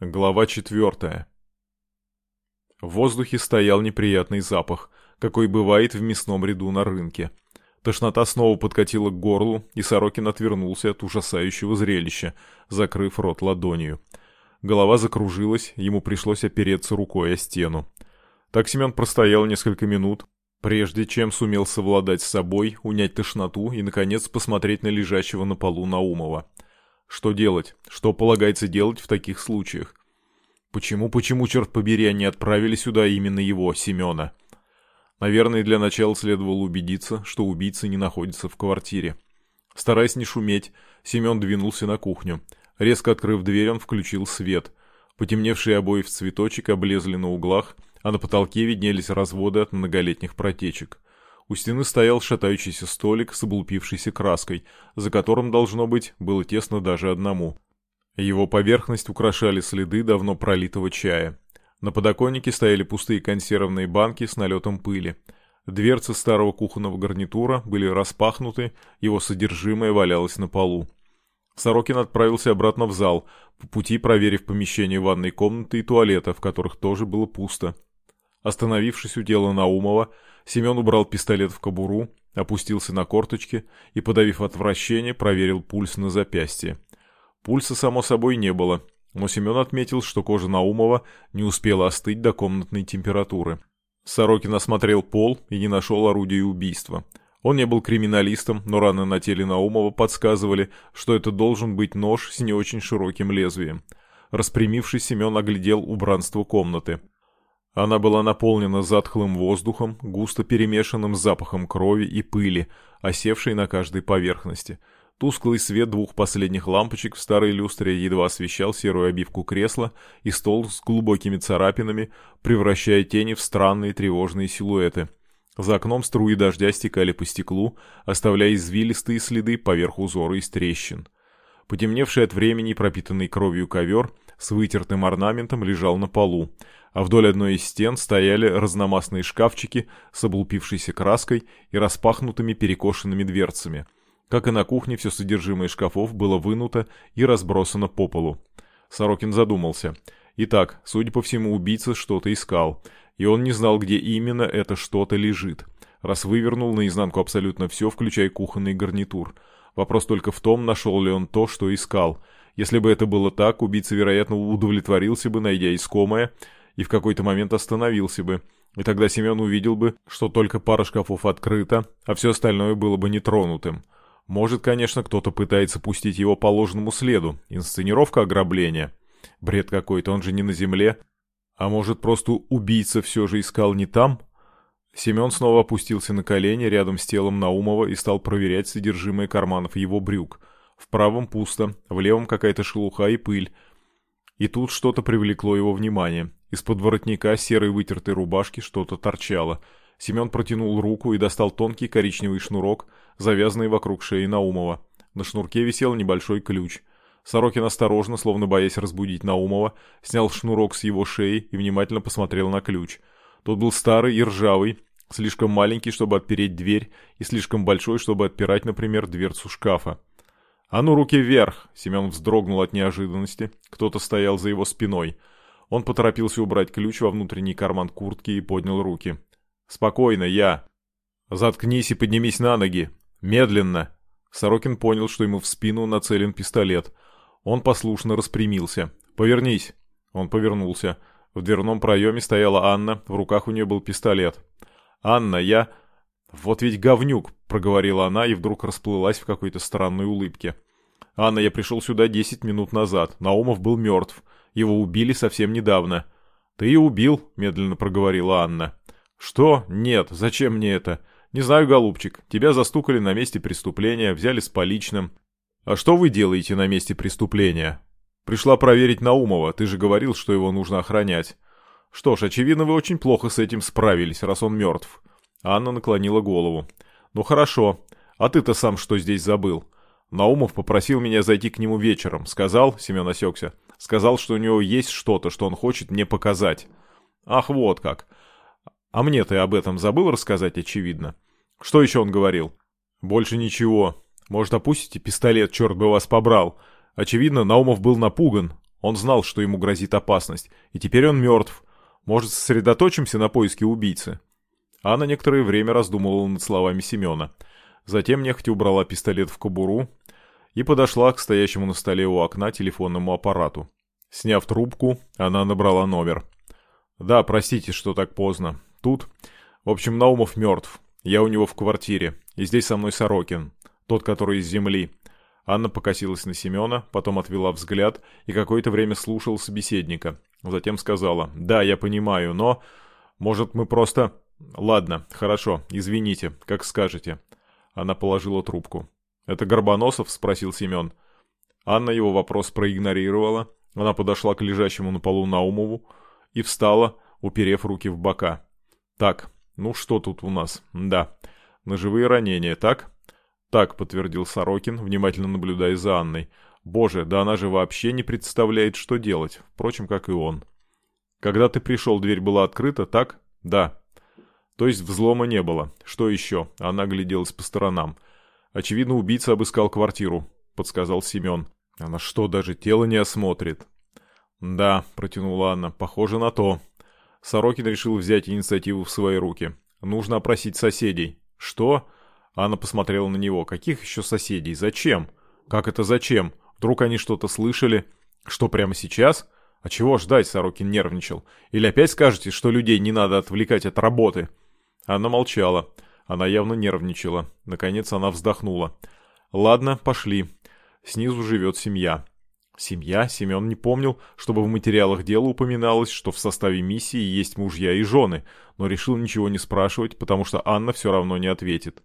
Глава четвертая. В воздухе стоял неприятный запах, какой бывает в мясном ряду на рынке. Тошнота снова подкатила к горлу, и Сорокин отвернулся от ужасающего зрелища, закрыв рот ладонью. Голова закружилась, ему пришлось опереться рукой о стену. Так Семен простоял несколько минут, прежде чем сумел совладать с собой, унять тошноту и, наконец, посмотреть на лежащего на полу Наумова. Что делать? Что полагается делать в таких случаях? Почему, почему, черт побери, они отправили сюда именно его, Семена? Наверное, для начала следовало убедиться, что убийца не находится в квартире. Стараясь не шуметь, Семен двинулся на кухню. Резко открыв дверь, он включил свет. Потемневшие обои в цветочек облезли на углах, а на потолке виднелись разводы от многолетних протечек. У стены стоял шатающийся столик с облупившейся краской, за которым, должно быть, было тесно даже одному. Его поверхность украшали следы давно пролитого чая. На подоконнике стояли пустые консервные банки с налетом пыли. Дверцы старого кухонного гарнитура были распахнуты, его содержимое валялось на полу. Сорокин отправился обратно в зал, по пути проверив помещение ванной комнаты и туалета, в которых тоже было пусто. Остановившись у тела Наумова, Семен убрал пистолет в кобуру, опустился на корточки и, подавив отвращение, проверил пульс на запястье. Пульса, само собой, не было, но Семен отметил, что кожа Наумова не успела остыть до комнатной температуры. Сорокин осмотрел пол и не нашел орудия убийства. Он не был криминалистом, но раны на теле Наумова подсказывали, что это должен быть нож с не очень широким лезвием. Распрямившись, Семен оглядел убранство комнаты. Она была наполнена затхлым воздухом, густо перемешанным с запахом крови и пыли, осевшей на каждой поверхности. Тусклый свет двух последних лампочек в старой люстре едва освещал серую обивку кресла и стол с глубокими царапинами, превращая тени в странные тревожные силуэты. За окном струи дождя стекали по стеклу, оставляя извилистые следы поверх узора из трещин. Потемневший от времени пропитанный кровью ковер с вытертым орнаментом лежал на полу, а вдоль одной из стен стояли разномастные шкафчики с облупившейся краской и распахнутыми перекошенными дверцами. Как и на кухне, все содержимое шкафов было вынуто и разбросано по полу. Сорокин задумался. Итак, судя по всему, убийца что-то искал, и он не знал, где именно это что-то лежит, раз вывернул наизнанку абсолютно все, включая кухонный гарнитур. Вопрос только в том, нашел ли он то, что искал – если бы это было так, убийца, вероятно, удовлетворился бы, найдя искомое, и в какой-то момент остановился бы. И тогда Семен увидел бы, что только пара шкафов открыта, а все остальное было бы нетронутым. Может, конечно, кто-то пытается пустить его по ложному следу. Инсценировка ограбления. Бред какой-то, он же не на земле. А может, просто убийца все же искал не там? Семен снова опустился на колени рядом с телом Наумова и стал проверять содержимое карманов его брюк – в правом пусто, в левом какая-то шелуха и пыль. И тут что-то привлекло его внимание. Из-под воротника серой вытертой рубашки что-то торчало. Семен протянул руку и достал тонкий коричневый шнурок, завязанный вокруг шеи Наумова. На шнурке висел небольшой ключ. Сорокин осторожно, словно боясь разбудить Наумова, снял шнурок с его шеи и внимательно посмотрел на ключ. Тот был старый и ржавый, слишком маленький, чтобы отпереть дверь, и слишком большой, чтобы отпирать, например, дверцу шкафа. «А ну, руки вверх!» Семен вздрогнул от неожиданности. Кто-то стоял за его спиной. Он поторопился убрать ключ во внутренний карман куртки и поднял руки. «Спокойно, я!» «Заткнись и поднимись на ноги! Медленно!» Сорокин понял, что ему в спину нацелен пистолет. Он послушно распрямился. «Повернись!» Он повернулся. В дверном проеме стояла Анна, в руках у нее был пистолет. «Анна, я...» «Вот ведь говнюк!» — проговорила она и вдруг расплылась в какой-то странной улыбке. «Анна, я пришел сюда десять минут назад. Наумов был мертв. Его убили совсем недавно». «Ты и убил», — медленно проговорила Анна. «Что? Нет. Зачем мне это?» «Не знаю, голубчик. Тебя застукали на месте преступления, взяли с поличным». «А что вы делаете на месте преступления?» «Пришла проверить Наумова. Ты же говорил, что его нужно охранять». «Что ж, очевидно, вы очень плохо с этим справились, раз он мертв». Анна наклонила голову. «Ну хорошо. А ты-то сам что здесь забыл?» Наумов попросил меня зайти к нему вечером. Сказал, Семен осекся, сказал, что у него есть что-то, что он хочет мне показать. Ах, вот как. А мне ты об этом забыл рассказать, очевидно. Что еще он говорил? Больше ничего. Может, опустите пистолет, черт бы вас побрал. Очевидно, Наумов был напуган. Он знал, что ему грозит опасность, и теперь он мертв. Может, сосредоточимся на поиске убийцы?» Анна некоторое время раздумывала над словами Семена. Затем нехотя убрала пистолет в кобуру и подошла к стоящему на столе у окна телефонному аппарату. Сняв трубку, она набрала номер. «Да, простите, что так поздно. Тут... В общем, Наумов мертв. Я у него в квартире. И здесь со мной Сорокин. Тот, который из земли. Анна покосилась на Семена, потом отвела взгляд и какое-то время слушала собеседника. Затем сказала, «Да, я понимаю, но... Может, мы просто...» «Ладно, хорошо, извините, как скажете». Она положила трубку. «Это Горбоносов?» — спросил Семен. Анна его вопрос проигнорировала. Она подошла к лежащему на полу Наумову и встала, уперев руки в бока. «Так, ну что тут у нас? Да, ножевые ранения, так?» «Так», — подтвердил Сорокин, внимательно наблюдая за Анной. «Боже, да она же вообще не представляет, что делать. Впрочем, как и он». «Когда ты пришел, дверь была открыта, так?» «Да». «То есть взлома не было. Что еще?» Она гляделась по сторонам. «Очевидно, убийца обыскал квартиру», — подсказал Семен. «Она что, даже тело не осмотрит?» «Да», — протянула Анна, — «похоже на то». Сорокин решил взять инициативу в свои руки. «Нужно опросить соседей». «Что?» Анна посмотрела на него. «Каких еще соседей? Зачем?» «Как это зачем? Вдруг они что-то слышали?» «Что, прямо сейчас?» «А чего ждать?» — Сорокин нервничал. «Или опять скажете, что людей не надо отвлекать от работы?» Анна молчала. Она явно нервничала. Наконец она вздохнула. «Ладно, пошли. Снизу живет семья». Семья? Семен не помнил, чтобы в материалах дела упоминалось, что в составе миссии есть мужья и жены, но решил ничего не спрашивать, потому что Анна все равно не ответит.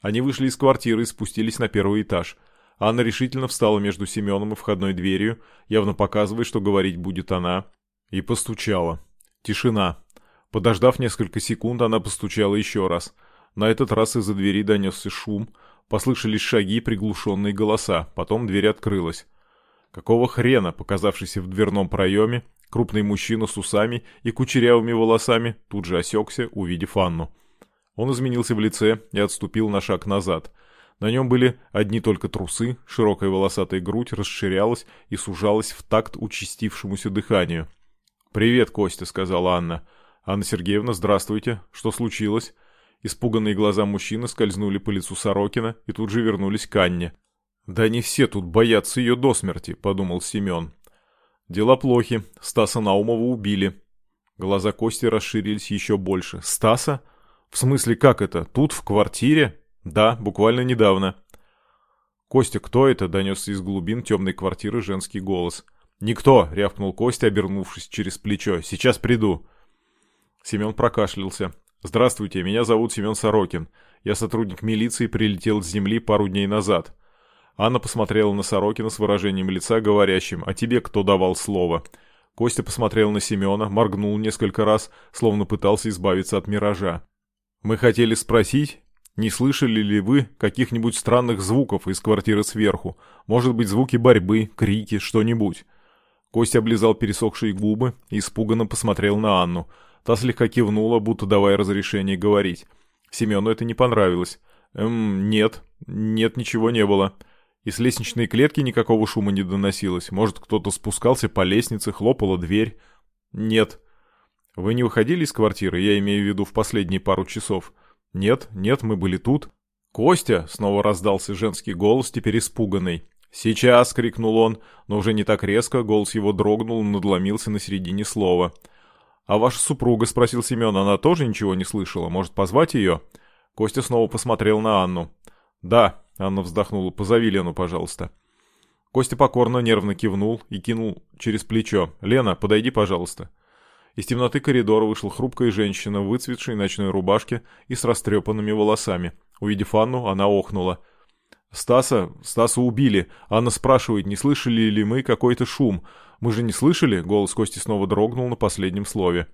Они вышли из квартиры и спустились на первый этаж. Анна решительно встала между Семеном и входной дверью, явно показывая, что говорить будет она, и постучала. Тишина. Подождав несколько секунд, она постучала еще раз. На этот раз из-за двери донесся шум, послышались шаги и приглушенные голоса, потом дверь открылась. Какого хрена, показавшийся в дверном проеме, крупный мужчина с усами и кучерявыми волосами тут же осекся, увидев Анну. Он изменился в лице и отступил на шаг назад. На нем были одни только трусы, широкая волосатая грудь расширялась и сужалась в такт участившемуся дыханию. «Привет, Костя», — сказала Анна. «Анна Сергеевна, здравствуйте. Что случилось?» Испуганные глаза мужчины скользнули по лицу Сорокина и тут же вернулись к Анне. «Да не все тут боятся ее до смерти», — подумал Семен. «Дела плохи. Стаса Наумова убили». Глаза Кости расширились еще больше. «Стаса? «В смысле, как это? Тут, в квартире?» «Да, буквально недавно». «Костя, кто это?» — донесся из глубин темной квартиры женский голос. «Никто!» — рявкнул Костя, обернувшись через плечо. «Сейчас приду». Семен прокашлялся. «Здравствуйте, меня зовут Семен Сорокин. Я сотрудник милиции, прилетел с земли пару дней назад». Анна посмотрела на Сорокина с выражением лица, говорящим «А тебе кто давал слово?» Костя посмотрел на Семена, моргнул несколько раз, словно пытался избавиться от миража. Мы хотели спросить, не слышали ли вы каких-нибудь странных звуков из квартиры сверху? Может быть, звуки борьбы, крики, что-нибудь?» Костя облизал пересохшие губы и испуганно посмотрел на Анну. Та слегка кивнула, будто давая разрешение говорить. Семену это не понравилось. «Эм, нет, нет, ничего не было. И с лестничной клетки никакого шума не доносилось. Может, кто-то спускался по лестнице, хлопала дверь?» «Нет», вы не выходили из квартиры, я имею в виду в последние пару часов? Нет, нет, мы были тут. Костя, снова раздался женский голос, теперь испуганный. «Сейчас!» — крикнул он, но уже не так резко, голос его дрогнул, надломился на середине слова. «А ваша супруга?» — спросил Семен. «Она тоже ничего не слышала? Может, позвать ее?» Костя снова посмотрел на Анну. «Да», — Анна вздохнула, — «позови Лену, пожалуйста». Костя покорно нервно кивнул и кинул через плечо. «Лена, подойди, пожалуйста». Из темноты коридора вышла хрупкая женщина в выцветшей ночной рубашке и с растрепанными волосами. Увидев Анну, она охнула. «Стаса... Стаса убили. Анна спрашивает, не слышали ли мы какой-то шум. Мы же не слышали?» Голос Кости снова дрогнул на последнем слове.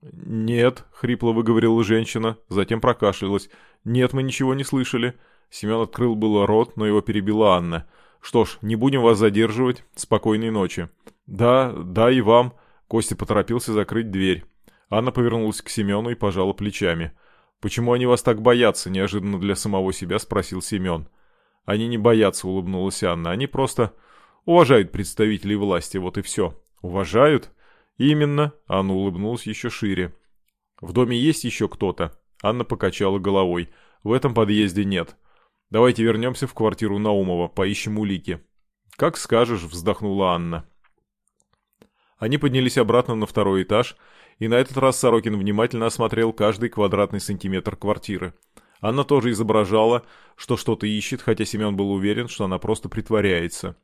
«Нет», — хрипло выговорила женщина, затем прокашлялась. «Нет, мы ничего не слышали». Семен открыл было рот, но его перебила Анна. «Что ж, не будем вас задерживать. Спокойной ночи». «Да, да и вам», Костя поторопился закрыть дверь. Анна повернулась к Семену и пожала плечами. «Почему они вас так боятся?» – неожиданно для самого себя спросил Семен. «Они не боятся», – улыбнулась Анна. «Они просто Уважают представителей власти, вот и все. Уважают? Именно. Анна улыбнулась еще шире. В доме есть еще кто-то? Анна покачала головой. В этом подъезде нет. Давайте вернемся в квартиру Наумова, поищем улики. Как скажешь, вздохнула Анна. Они поднялись обратно на второй этаж, и на этот раз Сорокин внимательно осмотрел каждый квадратный сантиметр квартиры. Анна тоже изображала, что что-то ищет, хотя Семен был уверен, что она просто притворяется.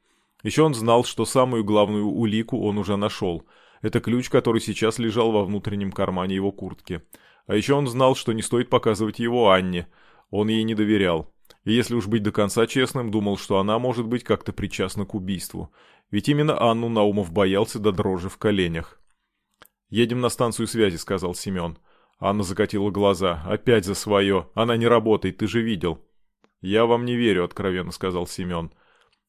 Еще он знал, что самую главную улику он уже нашел. Это ключ, который сейчас лежал во внутреннем кармане его куртки. А еще он знал, что не стоит показывать его Анне. Он ей не доверял. И если уж быть до конца честным, думал, что она может быть как-то причастна к убийству. Ведь именно Анну Наумов боялся до дрожи в коленях. «Едем на станцию связи», — сказал Семен. Анна закатила глаза. «Опять за свое. Она не работает, ты же видел». «Я вам не верю», — откровенно сказал Семен.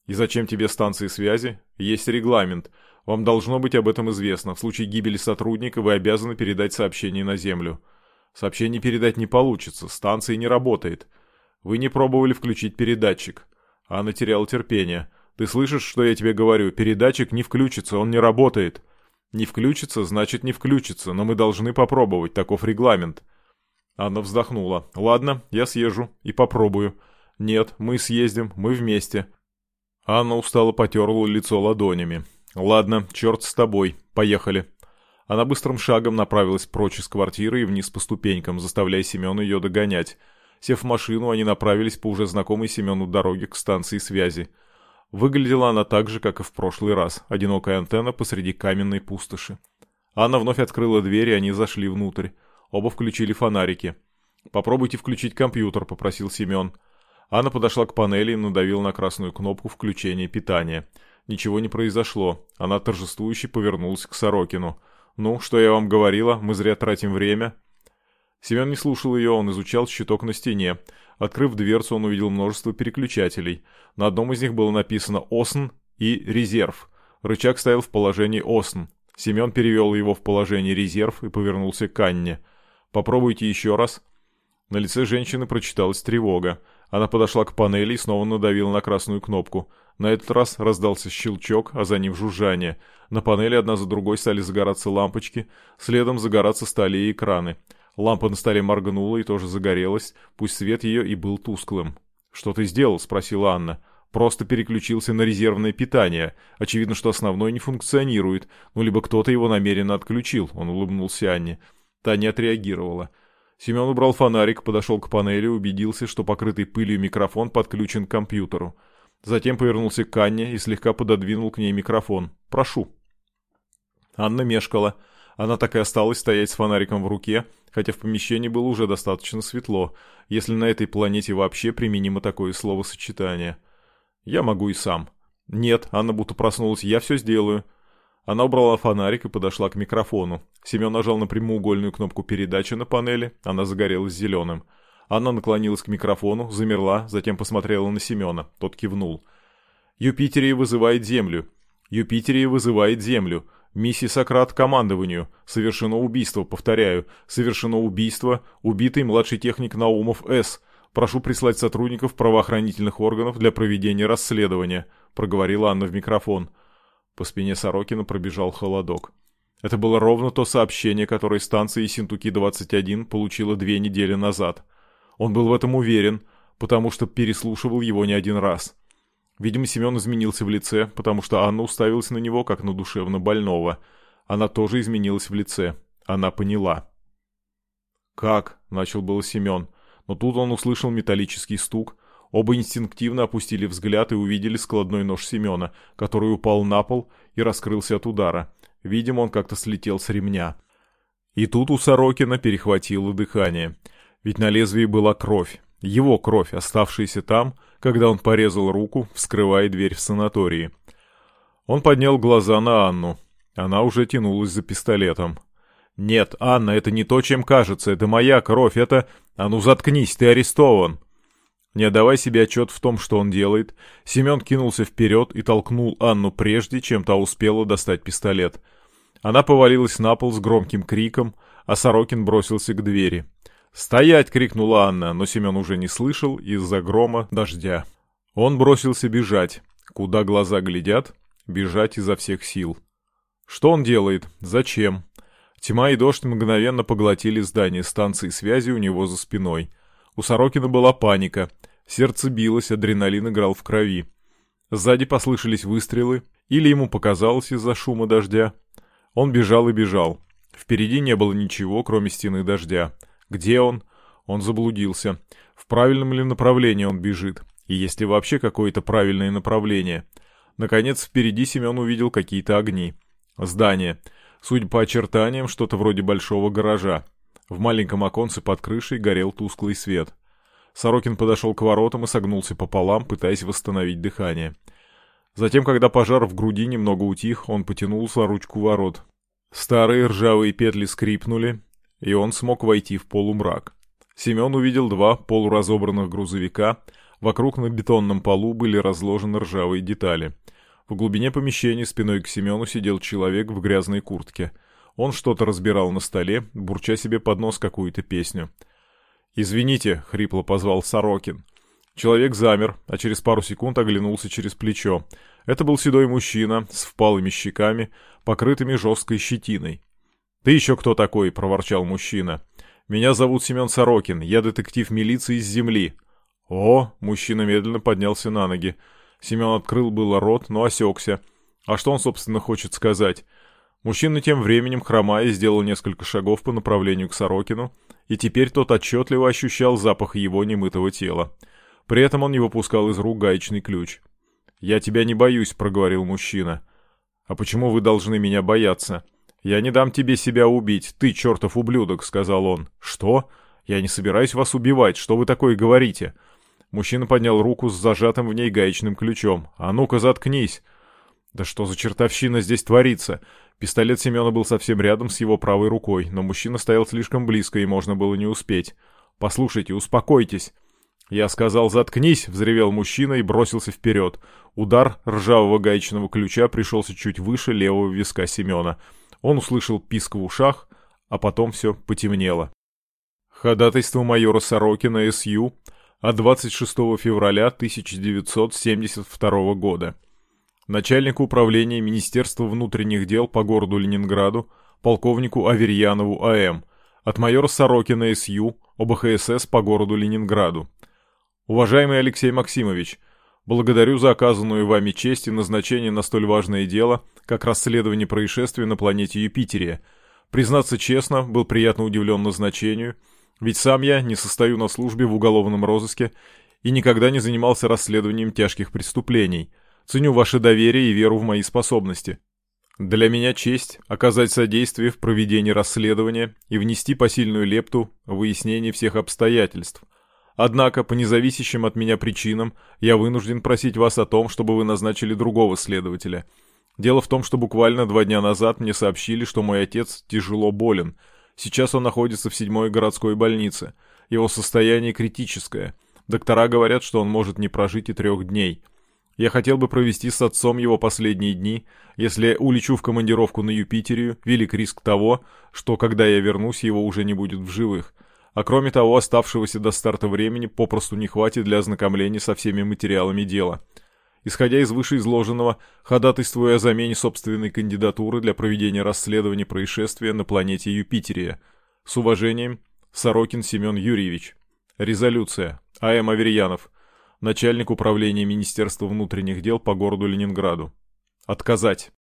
«И зачем тебе станции связи? Есть регламент. Вам должно быть об этом известно. В случае гибели сотрудника вы обязаны передать сообщение на Землю». «Сообщение передать не получится. Станция не работает. Вы не пробовали включить передатчик». Анна теряла терпение. «Ты слышишь, что я тебе говорю? Передатчик не включится, он не работает». Не включится, значит не включится, но мы должны попробовать, таков регламент. Анна вздохнула. Ладно, я съезжу и попробую. Нет, мы съездим, мы вместе. Анна устало потерла лицо ладонями. Ладно, черт с тобой, поехали. Она быстрым шагом направилась прочь из квартиры и вниз по ступенькам, заставляя Семена ее догонять. Сев в машину, они направились по уже знакомой Семену дороге к станции связи. Выглядела она так же, как и в прошлый раз, одинокая антенна посреди каменной пустоши. Анна вновь открыла дверь, и они зашли внутрь. Оба включили фонарики. «Попробуйте включить компьютер», — попросил Семен. Анна подошла к панели и надавила на красную кнопку включения питания. Ничего не произошло. Она торжествующе повернулась к Сорокину. «Ну, что я вам говорила? Мы зря тратим время». Семен не слушал ее, он изучал щиток на стене. Открыв дверцу, он увидел множество переключателей. На одном из них было написано «ОСН» и «Резерв». Рычаг стоял в положении «ОСН». Семен перевел его в положение «Резерв» и повернулся к Анне. «Попробуйте еще раз». На лице женщины прочиталась тревога. Она подошла к панели и снова надавила на красную кнопку. На этот раз раздался щелчок, а за ним жужжание. На панели одна за другой стали загораться лампочки, следом загораться стали и экраны. Лампа на столе моргнула и тоже загорелась, пусть свет ее и был тусклым. «Что ты сделал?» — спросила Анна. «Просто переключился на резервное питание. Очевидно, что основной не функционирует. Ну, либо кто-то его намеренно отключил», — он улыбнулся Анне. Та не отреагировала. Семен убрал фонарик, подошел к панели, убедился, что покрытый пылью микрофон подключен к компьютеру. Затем повернулся к Анне и слегка пододвинул к ней микрофон. «Прошу». Анна мешкала. Она так и осталась стоять с фонариком в руке, хотя в помещении было уже достаточно светло, если на этой планете вообще применимо такое словосочетание. Я могу и сам. Нет, Анна будто проснулась, я все сделаю. Она убрала фонарик и подошла к микрофону. Семен нажал на прямоугольную кнопку передачи на панели, она загорелась зеленым. Анна наклонилась к микрофону, замерла, затем посмотрела на Семена. Тот кивнул. «Юпитерия вызывает Землю. Юпитерия вызывает Землю. Миссия Сократ командованию. Совершено убийство, повторяю. Совершено убийство. Убитый младший техник Наумов С. Прошу прислать сотрудников правоохранительных органов для проведения расследования», — проговорила Анна в микрофон. По спине Сорокина пробежал холодок. Это было ровно то сообщение, которое станция Синтуки-21 получила две недели назад. Он был в этом уверен, потому что переслушивал его не один раз. Видимо, Семен изменился в лице, потому что Анна уставилась на него, как на душевно больного. Она тоже изменилась в лице. Она поняла. «Как?» — начал было Семен. Но тут он услышал металлический стук. Оба инстинктивно опустили взгляд и увидели складной нож Семена, который упал на пол и раскрылся от удара. Видимо, он как-то слетел с ремня. И тут у Сорокина перехватило дыхание. Ведь на лезвии была кровь. Его кровь, оставшаяся там, когда он порезал руку, вскрывая дверь в санатории. Он поднял глаза на Анну. Она уже тянулась за пистолетом. «Нет, Анна, это не то, чем кажется. Это моя кровь. Это... А ну заткнись, ты арестован!» Не отдавая себе отчет в том, что он делает, Семен кинулся вперед и толкнул Анну прежде, чем та успела достать пистолет. Она повалилась на пол с громким криком, а Сорокин бросился к двери. «Стоять!» — крикнула Анна, но Семен уже не слышал из-за грома дождя. Он бросился бежать. Куда глаза глядят, бежать изо всех сил. Что он делает? Зачем? Тьма и дождь мгновенно поглотили здание станции связи у него за спиной. У Сорокина была паника. Сердце билось, адреналин играл в крови. Сзади послышались выстрелы, или ему показалось из-за шума дождя. Он бежал и бежал. Впереди не было ничего, кроме стены дождя. Где он? Он заблудился. В правильном ли направлении он бежит? И есть ли вообще какое-то правильное направление? Наконец, впереди Семен увидел какие-то огни. Здание. Судя по очертаниям, что-то вроде большого гаража. В маленьком оконце под крышей горел тусклый свет. Сорокин подошел к воротам и согнулся пополам, пытаясь восстановить дыхание. Затем, когда пожар в груди немного утих, он потянул за ручку ворот. Старые ржавые петли скрипнули, и он смог войти в полумрак. Семен увидел два полуразобранных грузовика, вокруг на бетонном полу были разложены ржавые детали. В глубине помещения спиной к Семену сидел человек в грязной куртке. Он что-то разбирал на столе, бурча себе под нос какую-то песню. «Извините», — хрипло позвал Сорокин. Человек замер, а через пару секунд оглянулся через плечо. Это был седой мужчина с впалыми щеками, покрытыми жесткой щетиной. «Ты еще кто такой?» — проворчал мужчина. «Меня зовут Семен Сорокин, я детектив милиции из земли». «О!» — мужчина медленно поднялся на ноги. Семен открыл было рот, но осекся. А что он, собственно, хочет сказать? Мужчина тем временем, хромая, сделал несколько шагов по направлению к Сорокину, и теперь тот отчетливо ощущал запах его немытого тела. При этом он не выпускал из рук гаечный ключ. «Я тебя не боюсь», — проговорил мужчина. «А почему вы должны меня бояться?» «Я не дам тебе себя убить, ты чертов ублюдок», — сказал он. «Что? Я не собираюсь вас убивать, что вы такое говорите?» Мужчина поднял руку с зажатым в ней гаечным ключом. «А ну-ка, заткнись!» «Да что за чертовщина здесь творится?» Пистолет Семена был совсем рядом с его правой рукой, но мужчина стоял слишком близко, и можно было не успеть. «Послушайте, успокойтесь!» «Я сказал, заткнись!» — взревел мужчина и бросился вперед. Удар ржавого гаечного ключа пришелся чуть выше левого виска Семена. Он услышал писк в ушах, а потом все потемнело. Ходатайство майора Сорокина СЮ от 26 февраля 1972 года. Начальнику управления Министерства внутренних дел по городу Ленинграду, полковнику Аверьянову А.М., от майора Сорокина С.Ю., ОБХСС по городу Ленинграду. Уважаемый Алексей Максимович, благодарю за оказанную вами честь и назначение на столь важное дело, как расследование происшествия на планете Юпитере. Признаться честно, был приятно удивлен назначению – ведь сам я не состою на службе в уголовном розыске и никогда не занимался расследованием тяжких преступлений. Ценю ваше доверие и веру в мои способности. Для меня честь оказать содействие в проведении расследования и внести посильную лепту в выяснение всех обстоятельств. Однако, по независящим от меня причинам, я вынужден просить вас о том, чтобы вы назначили другого следователя. Дело в том, что буквально два дня назад мне сообщили, что мой отец тяжело болен – Сейчас он находится в седьмой городской больнице. Его состояние критическое. Доктора говорят, что он может не прожить и трех дней. Я хотел бы провести с отцом его последние дни. Если улечу в командировку на Юпитерию, велик риск того, что когда я вернусь, его уже не будет в живых. А кроме того, оставшегося до старта времени попросту не хватит для ознакомления со всеми материалами дела. Исходя из вышеизложенного, ходатайствую о замене собственной кандидатуры для проведения расследования происшествия на планете Юпитерия. С уважением, Сорокин Семен Юрьевич. Резолюция. А.М. Аверьянов. Начальник управления Министерства внутренних дел по городу Ленинграду. Отказать.